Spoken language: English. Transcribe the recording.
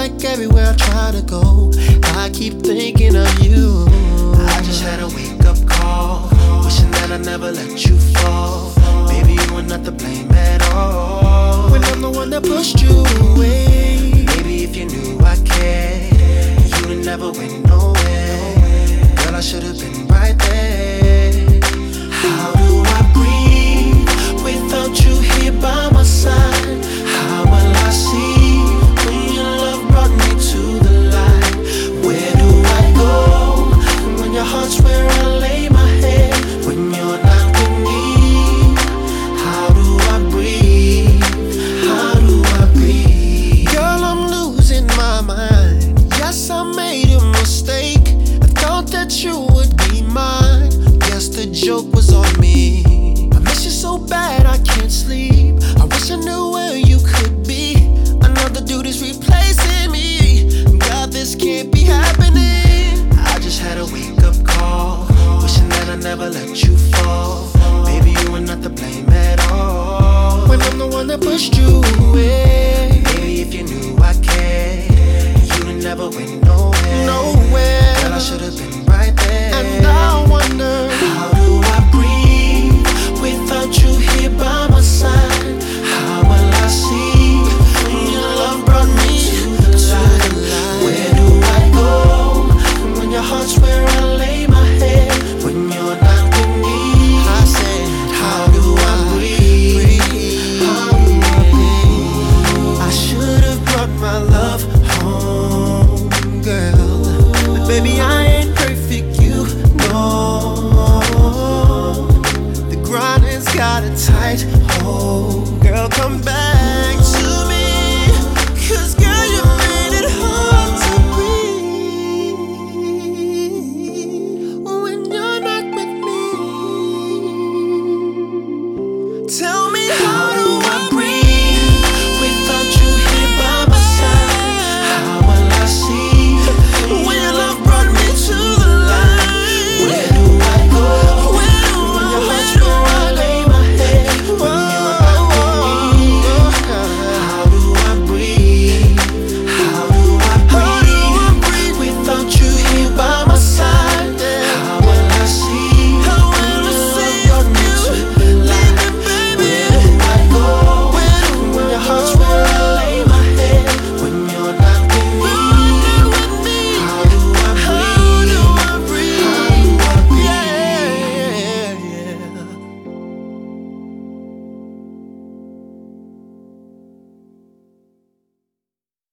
like everywhere I try to go, I keep thinking of you. I just had a wake up call, wishing that I never let you fall. Baby, you were not to blame at all. When I'm the one that pushed you away. Maybe if you knew I cared, you'd never went joke was on me. I miss you so bad I can't sleep. I wish I knew where you could be. Another dude is replacing me. God, this can't be happening. I just had a wake up call. Wishing that I never let you fall. Baby, you were not to blame at all. When I'm the one that pushed you away. Baby, if you knew I cared, you'd never went got a tight hold. Girl, come back.